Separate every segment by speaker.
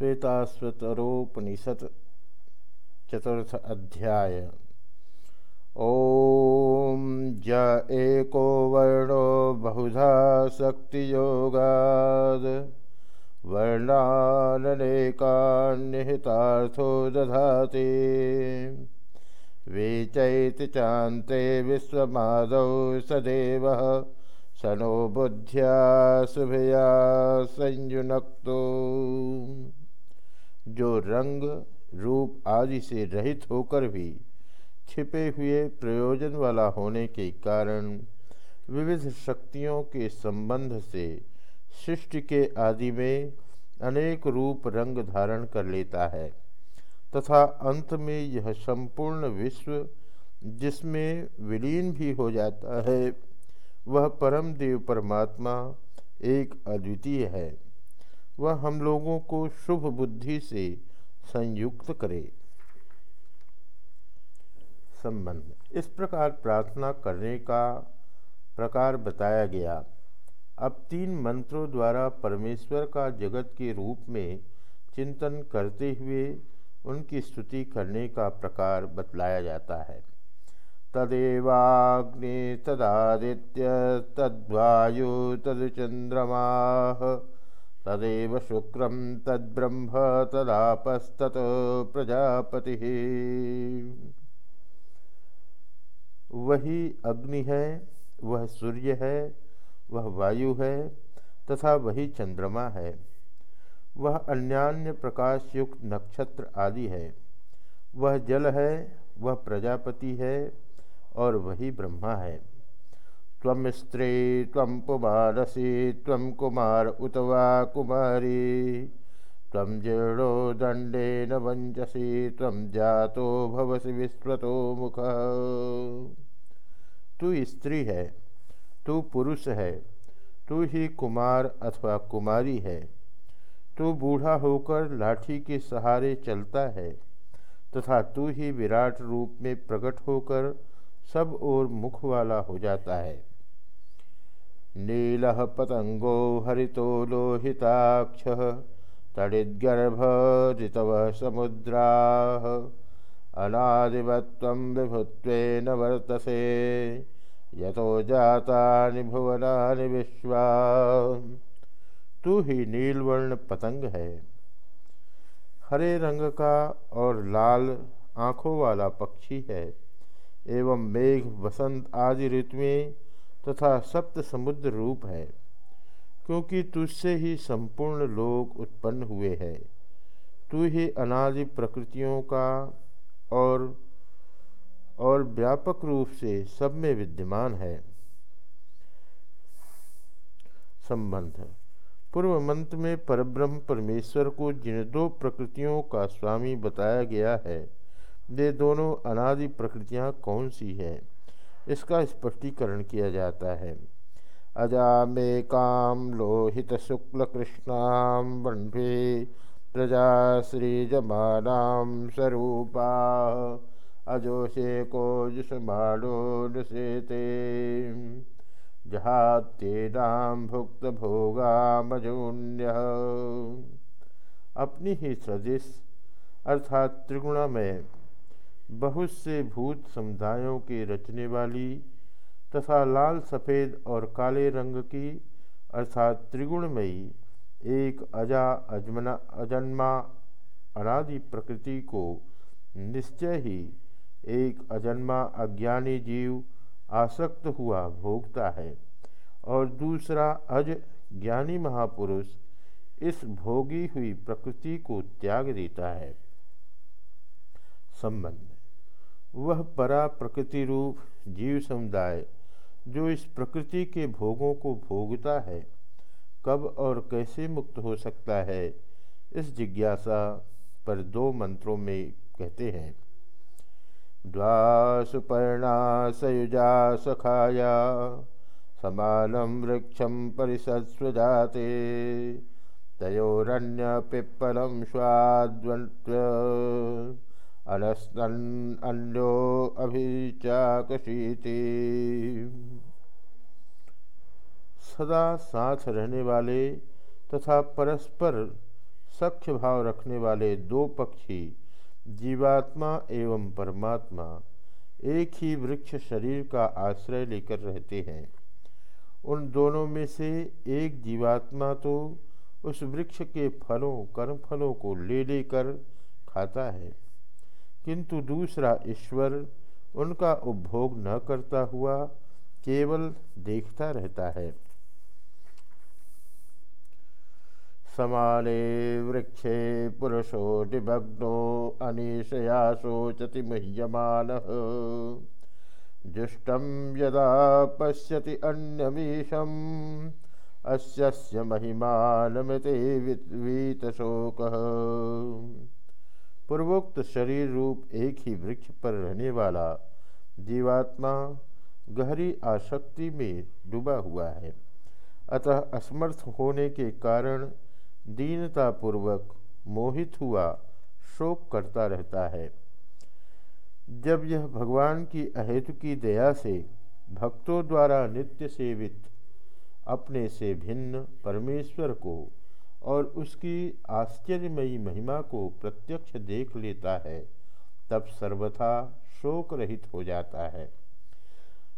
Speaker 1: श्वेताश्वतरोपनिषत् चतुर्थ अध्याय। ओम ज एको वर्णो बहुधा शक्तियोगाद, वर्णाननेकान्निहितार्थो दधाति। वेचैति चान्ते विश्वमादौ सदेवः, सनो बुद्ध्या शुभया संयुनक्तो। जो रंग रूप आदि से रहित होकर भी छिपे हुए प्रयोजन वाला होने के कारण विविध शक्तियों के संबंध से सृष्टि के आदि में अनेक रूप रंग धारण कर लेता है, तथा अंत में यह संपूर्ण विश्व जिसमें विलीन भी हो जाता है, वह परम देव परमात्मा एक अद्वितीय है। वह हम लोगों को शुभ बुद्धि से संयुक्त करे। संबंध। इस प्रकार प्रार्थना करने का प्रकार बताया गया। अब तीन मंत्रों द्वारा परमेश्वर का जगत के रूप में चिंतन करते हुए उनकी स्तुति करने का प्रकार बतलाया जाता है। तदेवाग्नि तदादित्य तद्वायु तदचंद्रमा तदेव शुक्रम तद्ब्रह्म तदापस्तत प्रजापति। वही अग्नि है, वह सूर्य है, वह वायु है तथा वही चंद्रमा है। वह अन्यान्य प्रकाश युक्त नक्षत्र आदि है। वह जल है, वह प्रजापति है और वही ब्रह्मा है। तम स्त्री तम पुमारसी तम कुमार उतवा कुमारी। तम जीर्णो दंडे न वंचसी तम जातो भवसी विश्वतो मुख। तू स्त्री है, तू पुरुष है, तू ही कुमार अथवा कुमारी है। तू बूढ़ा होकर लाठी के सहारे चलता है, तथा तू ही विराट रूप में प्रकट होकर सब ओर मुख वाला हो जाता है। नील पतंगो हरितो लोहिताक्ष तड़िद्गर्भ ऋतव समुद्रा। अनादिवत्व विभुत्वेन वर्तसे, यतो जाता भुवना विश्वा। तू ही नीलवर्ण पतंग है। हरे रंग का और लाल आँखों वाला पक्षी है, एवं मेघ, वसंत आदि ऋतुएँ तथा सप्त समुद्र रूप है, क्योंकि तुझसे ही संपूर्ण लोक उत्पन्न हुए हैं। तू ही अनादि प्रकृतियों का और और व्यापक रूप से सब में विद्यमान है। संबंध। पूर्व मंत्र में परब्रह्म परमेश्वर को जिन दो प्रकृतियों का स्वामी बताया गया है, वे दोनों अनादि प्रकृतियाँ कौन सी है? इसका स्पष्टीकरण किया जाता है। अजामे काम लोहित शुक्ल कृष्णाम वन्भे प्रजा श्रीजमानाम स्वरूपा अजोषे को जुषमाणो जहातेनाम भुक्त भोगामजून्य। अपनी ही सदिश अर्थात त्रिगुणमय बहुत से भूत समुदायों के रचने वाली तथा लाल, सफ़ेद और काले रंग की, अर्थात त्रिगुणमयी, एक अजा अजमना, अजन्मा अनादि प्रकृति को निश्चय ही एक अजन्मा अज्ञानी जीव आसक्त हुआ भोगता है। और दूसरा अज ज्ञानी महापुरुष इस भोगी हुई प्रकृति को त्याग देता है। संबंध वह परा प्रकृति रूप जीव समुदाय, जो इस प्रकृति के भोगों को भोगता है, कब और कैसे मुक्त हो सकता है? इस जिज्ञासा पर दो मंत्रों में कहते हैं। द्वासुपर्णा सयुजा सखाया समानम वृक्षम परिसस्व जाते तयोरण्य पिप्पलम स्वाद्वंत्व अलस्तन अन्यो अभिचाकशीति। सदा साथ रहने वाले तथा परस्पर सख्य भाव रखने वाले दो पक्षी, जीवात्मा एवं परमात्मा, एक ही वृक्ष शरीर का आश्रय लेकर रहते हैं। उन दोनों में से एक जीवात्मा तो उस वृक्ष के फलों कर्म फलों को ले लेकर खाता है। किंतु दूसरा ईश्वर उनका उपभोग न करता हुआ केवल देखता रहता है। समाने वृक्षे पुरुषो निभग्नो अनिशया शोचति मुह्यमान। जुष्टम यदा पश्यति अन्यमीशम अस्य महिमानमते वीतशोक। पूर्वोक्त शरीर रूप एक ही वृक्ष पर रहने वाला जीवात्मा गहरी आसक्ति में डूबा हुआ है। अतः असमर्थ होने के कारण दीनतापूर्वक मोहित हुआ शोक करता रहता है। जब यह भगवान की अहेतु की दया से भक्तों द्वारा नित्य सेवित अपने से भिन्न परमेश्वर को और उसकी आश्चर्यमयी महिमा को प्रत्यक्ष देख लेता है, तब सर्वथा शोक रहित हो जाता है।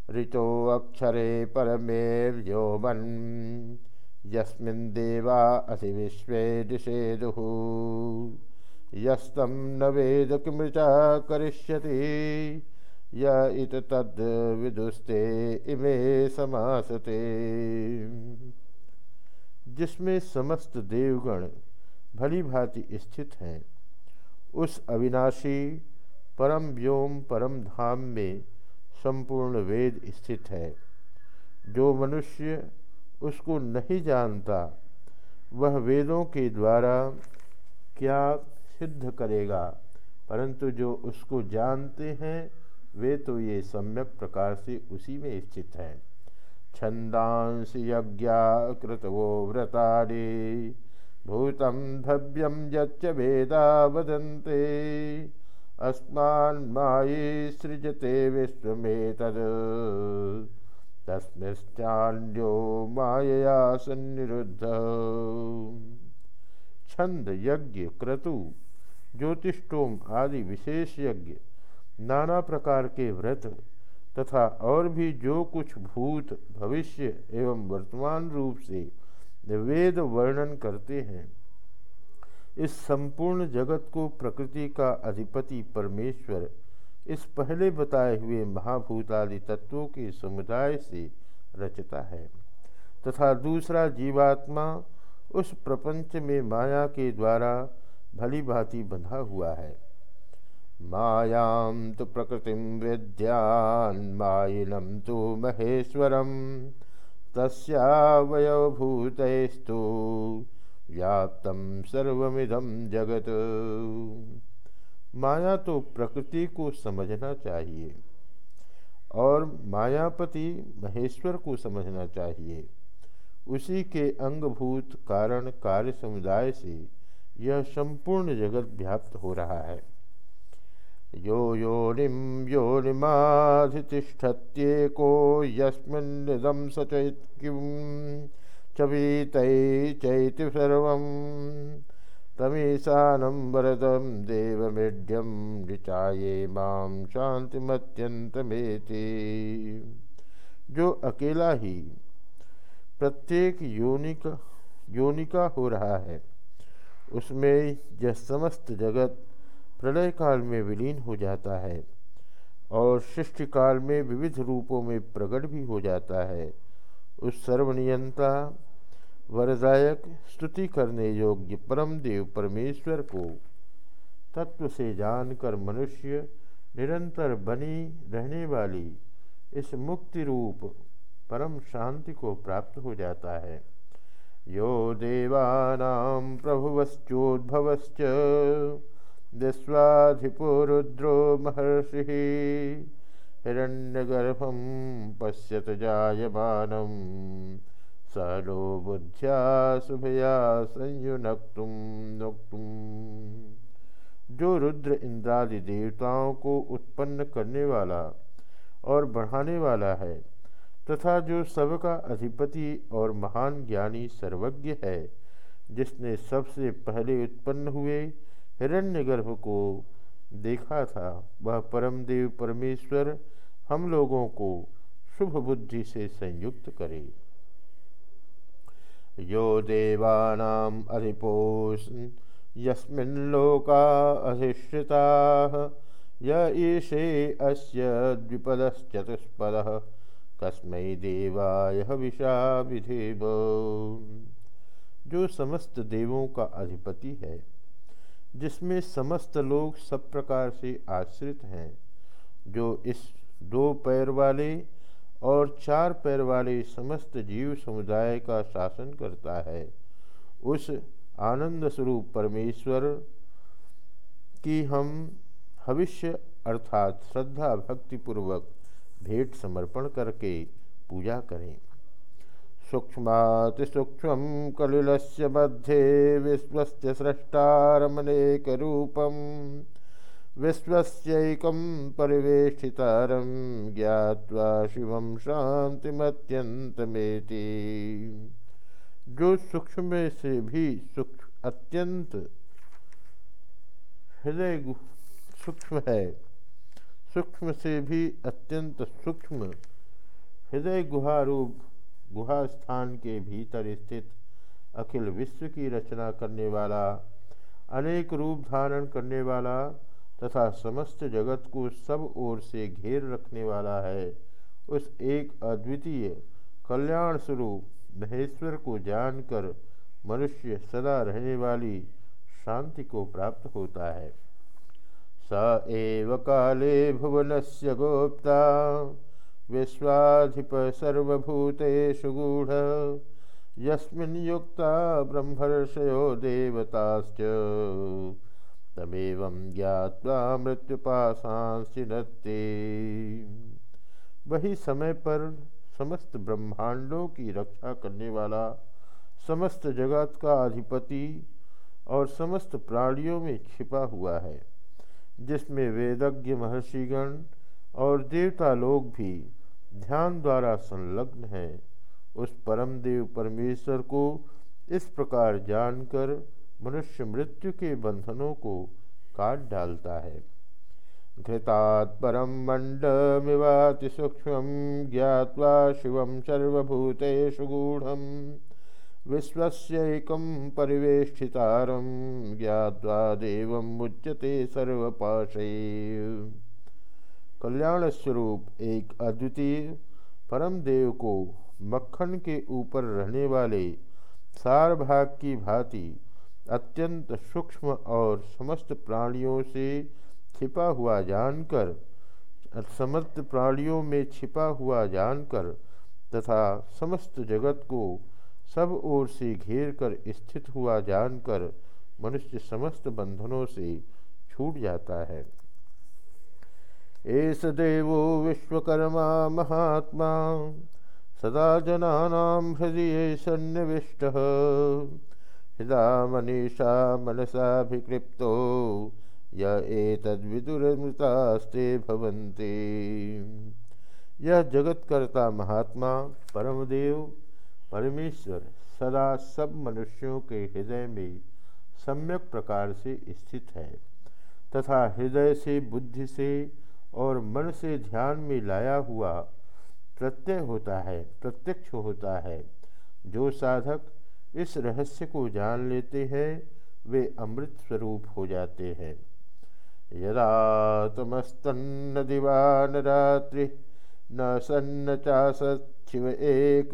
Speaker 1: ऋचो अक्षरे परमे व्योमन यस्मिन् देवा असि विश्वे निषेदुः यस्तं न वेद किमृचा करिष्यति इत तद् विदुस्ते इमे समासते। जिसमें समस्त देवगण भली भांति स्थित हैं, उस अविनाशी परम व्योम परम धाम में संपूर्ण वेद स्थित है। जो मनुष्य उसको नहीं जानता, वह वेदों के द्वारा क्या सिद्ध करेगा? परंतु जो उसको जानते हैं, वे तो ये सम्यक प्रकार से उसी में स्थित हैं। छंदांस यज्ञाकृतवो व्रतारे भूतम भव्यम यच्च वेदा वदन्ते। अस्मान् माये सृजते विश्वमेतद। तस्मिश्चान्यो मायया सन्निरुद्ध। छंद यज्ञ, क्रतु ज्योतिषोम आदि विशेष यज्ञ, नाना प्रकार के व्रत तथा और भी जो कुछ भूत भविष्य एवं वर्तमान रूप से वेद वर्णन करते हैं, इस संपूर्ण जगत को प्रकृति का अधिपति परमेश्वर, इस पहले बताए हुए महाभूत आदि तत्वों के समुदाय से रचता है। तथा दूसरा जीवात्मा उस प्रपंच में माया के द्वारा भली भांति बंधा हुआ है। मायां तो प्रकृति विद्यान माइनम तो महेश्वरम तस्वयभूतस्तु व्याप्त सर्वमिदम जगत। माया तो प्रकृति को समझना चाहिए और मायापति महेश्वर को समझना चाहिए। उसी के अंगभूत कारण कार्य समुदाय से यह संपूर्ण जगत व्याप्त हो रहा है। यो योनिम योनिमाधितिष्ठत्येको यस्मिन्निदं सचैत किं चवीतै चैति सर्वम्। तमीशानं वरदं देवमेढ्यं ऋचाये माँ शांतिमत्यंतमेति जो अकेला ही प्रत्येक योनिक योनिका हो रहा है, उसमें यह समस्त जगत प्रलय काल में विलीन हो जाता है और सृष्टि काल में विविध रूपों में प्रकट भी हो जाता है। उस सर्वनियंता, वरदायक, स्तुति करने योग्य परम देव परमेश्वर को तत्व से जानकर मनुष्य निरंतर बनी रहने वाली इस मुक्ति रूप परम शांति को प्राप्त हो जाता है। यो देवानां प्रभुवश्चोद्भवश्च। विश्वाधिपो रुद्रो महर्षि हिरण्यगर्भं पश्यत जायमानम् सलो बुद्ध्या शुभया संयुनक्तुम नुक्तुम जो रुद्र इंद्रादि देवताओं को उत्पन्न करने वाला और बढ़ाने वाला है, तथा जो सबका अधिपति और महान ज्ञानी सर्वज्ञ है, जिसने सबसे पहले उत्पन्न हुए हिरण्यगर्भ को देखा था। वह परमदेव परमेश्वर हम लोगों को शुभ बुद्धि से संयुक्त करे। यो देवानाम अधिपोष यस्मिन्लोका अधिश्रिता य ईशे अस्य द्विपदश्चतुष्पदः कस्मै देवाय विषा विधेव जो समस्त देवों का अधिपति है जिसमें समस्त लोग सब प्रकार से आश्रित हैं, जो इस दो पैर वाले और चार पैर वाले समस्त जीव समुदाय का शासन करता है। उस आनंद स्वरूप परमेश्वर की हम भविष्य अर्थात श्रद्धा भक्ति पूर्वक भेंट समर्पण करके पूजा करें। सूक्ष्मातिसूक्ष्म कलिल से मध्ये विश्व सृष्टारमनेकरूपम् विश्वस्यैकं परिवेष्टितारं ज्ञात्वा शिवं शांतिमत्यंतमेति जो सूक्ष्म में से भी सूक्ष्म अत्यंत हृदय सूक्ष्म है। सूक्ष्म से भी अत्यंत सूक्ष्म हृदय गुहा रूप गुहा स्थान के भीतर स्थित अखिल विश्व की रचना करने वाला, अनेक रूप धारण करने वाला तथा समस्त जगत को सब ओर से घेर रखने वाला है, उस एक अद्वितीय कल्याण स्वरूप महेश्वर को जानकर मनुष्य सदा रहने वाली शांति को प्राप्त होता है। स एव काले भुवन से गोप्ता विश्वाधिप सर्वभूतेषु गूढ़, यस्मिन् युक्ता ब्रह्मर्षयो देवताश्च। तमेव ज्ञावा मृत्युपाशांसिनते वही समय पर समस्त ब्रह्मांडों की रक्षा करने वाला, समस्त जगत का अधिपति और समस्त प्राणियों में छिपा हुआ है, जिसमें वेदज्ञ महर्षिगण और देवता लोग भी ध्यान द्वारा संलग्न हैं। उस परम देव परमेश्वर को इस प्रकार जानकर मनुष्य मृत्यु के बंधनों को काट डालता है। घृतात् परम मंडमिवाति सूक्ष्म ज्ञावा शिव सर्वभूतेषु गूढ़ विश्वस्यैकं परिवेष्टितारं ज्ञावा देव मुच्यते सर्वपाशे। कल्याण स्वरूप एक अद्वितीय परम देव को मक्खन के ऊपर रहने वाले सार भाग की भांति अत्यंत सूक्ष्म और समस्त प्राणियों से छिपा हुआ जानकर, समस्त प्राणियों में छिपा हुआ जानकर तथा समस्त जगत को सब ओर से घेर कर स्थित हुआ जानकर मनुष्य समस्त बंधनों से छूट जाता है। एस देवो विश्वकर्मा महात्मा, सदा जना हृदय सन्निविष्ट। हृदा मनीषा मनसाभिक्लिप्तो य एतद्विदुरमृतास्ते भवन्ति। यह जगतकर्ता महात्मा, परमदेव, परमेश्वर, सदा सब मनुष्यों के हृदय में सम्यक प्रकार से स्थित है, तथा हृदय से, बुद्धि से और मन से ध्यान में लाया हुआ प्रत्यय होता है, प्रत्यक्ष होता है। जो साधक इस रहस्य को जान लेते हैं, वे अमृत स्वरूप हो जाते हैं। यदा तमस्तन्न दिवान रात्रि, न सन्न चाशिव एक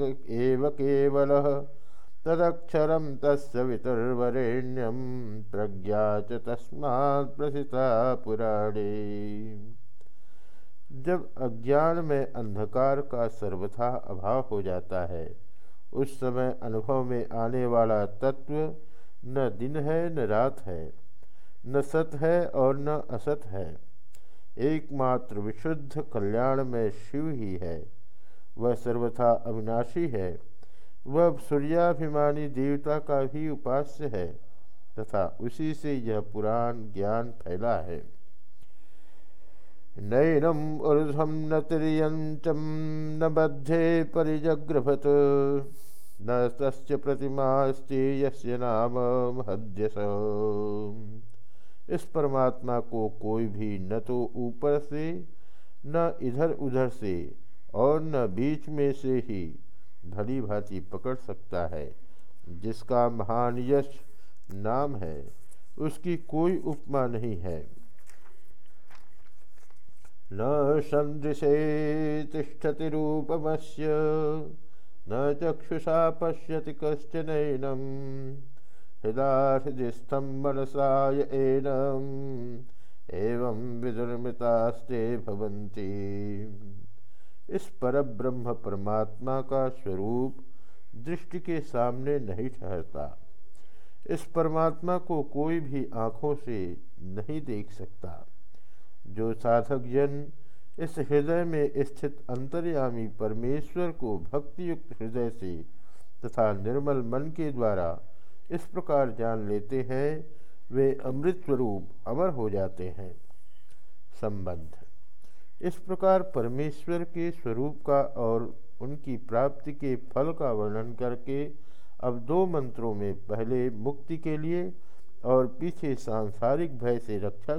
Speaker 1: केवल तदक्षरम तस्वितर्वरेण्यम प्रज्ञा च तस्मात् प्रसिता पुराणे। जब अज्ञान में अंधकार का सर्वथा अभाव हो जाता है, उस समय अनुभव में आने वाला तत्व न दिन है, न रात है, न सत है और न असत है। एकमात्र विशुद्ध कल्याण में शिव ही है। वह सर्वथा अविनाशी है। वह सूर्याभिमानी देवता का भी उपास्य है तथा उसी से यह पुराण ज्ञान फैला है। नैनम ऊर्धम न तिरयंचम न बद्धे परिजग्रभत। न तस्य प्रतिमास्ति यस्य नाम हद्यस इस परमात्मा को कोई भी न तो ऊपर से, न इधर उधर से, और न बीच में से ही भली भांति पकड़ सकता है, जिसका महान यश नाम है, उसकी कोई उपमा नहीं है। न सदृशे तिष्ठति रूपमस्य, न चक्षुषा पश्यति कश्चनैनम हृदाहृदिस्थम मनसाय एनम एवं विदुर्मृतास्ते भवन्ति। इस पर ब्रह्म परमात्मा का स्वरूप दृष्टि के सामने नहीं ठहरता। इस परमात्मा को कोई भी आँखों से नहीं देख सकता। जो साधक जन इस हृदय में स्थित अंतर्यामी परमेश्वर को भक्तियुक्त हृदय से तथा निर्मल मन के द्वारा इस प्रकार जान लेते हैं, वे अमृत स्वरूप अमर हो जाते हैं। संबंध। इस प्रकार परमेश्वर के स्वरूप का और उनकी प्राप्ति के फल का वर्णन करके अब दो मंत्रों में पहले मुक्ति के लिए और पीछे सांसारिक भय से रक्षा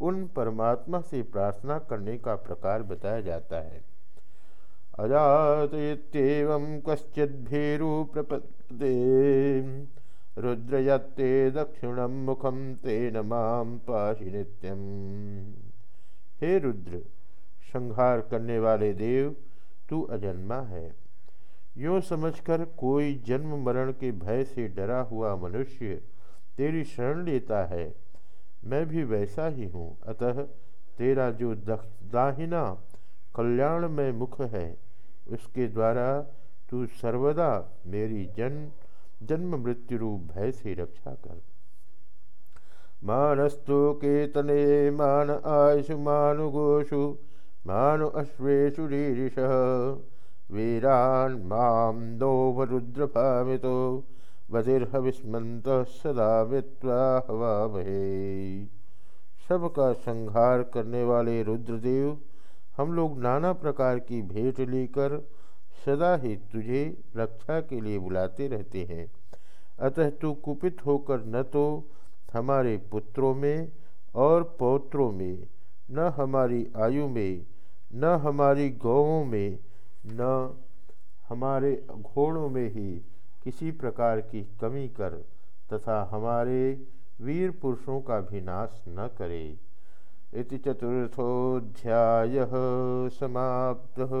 Speaker 1: उन परमात्मा से प्रार्थना करने का प्रकार बताया जाता है। अजात कश्चिद्भीरु प्रपदे रुद्रयत्ते दक्षिणम मुखम तेन माम पाहि नित्यम। हे रुद्र, संहार करने वाले देव, तू अजन्मा है। यूँ समझकर कोई जन्म मरण के भय से डरा हुआ मनुष्य तेरी शरण लेता है। मैं भी वैसा ही हूँ। अतः तेरा जो दाहिना कल्याण में मुख है, उसके द्वारा तू सर्वदा मेरी जन्म जन्म मृत्यु रूप भय से रक्षा कर। मानस्तु केतने मान आयुषु मानुगोषु मानु अश्वेशु रीरिष, वीरान् माम दोवरुद्रभामितो बधिर्हविस्मंत सदा वित्वा हवामहे सबका संहार करने वाले रुद्रदेव, हम लोग नाना प्रकार की भेंट लेकर सदा ही तुझे रक्षा के लिए बुलाते रहते हैं। अतः तू कुपित होकर न तो हमारे पुत्रों में और पौत्रों में, न हमारी आयु में, न हमारी गौों में, न हमारे घोड़ों में ही किसी प्रकार की कमी कर तथा हमारे वीर पुरुषों का भी नाश न करे। इति समाप्तः।